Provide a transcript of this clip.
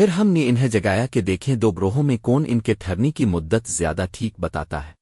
پھر ہم نے انہیں جگایا کہ دیکھیں دو گروہوں میں کون ان کے ٹھہرنے کی مدت زیادہ ٹھیک بتاتا ہے۔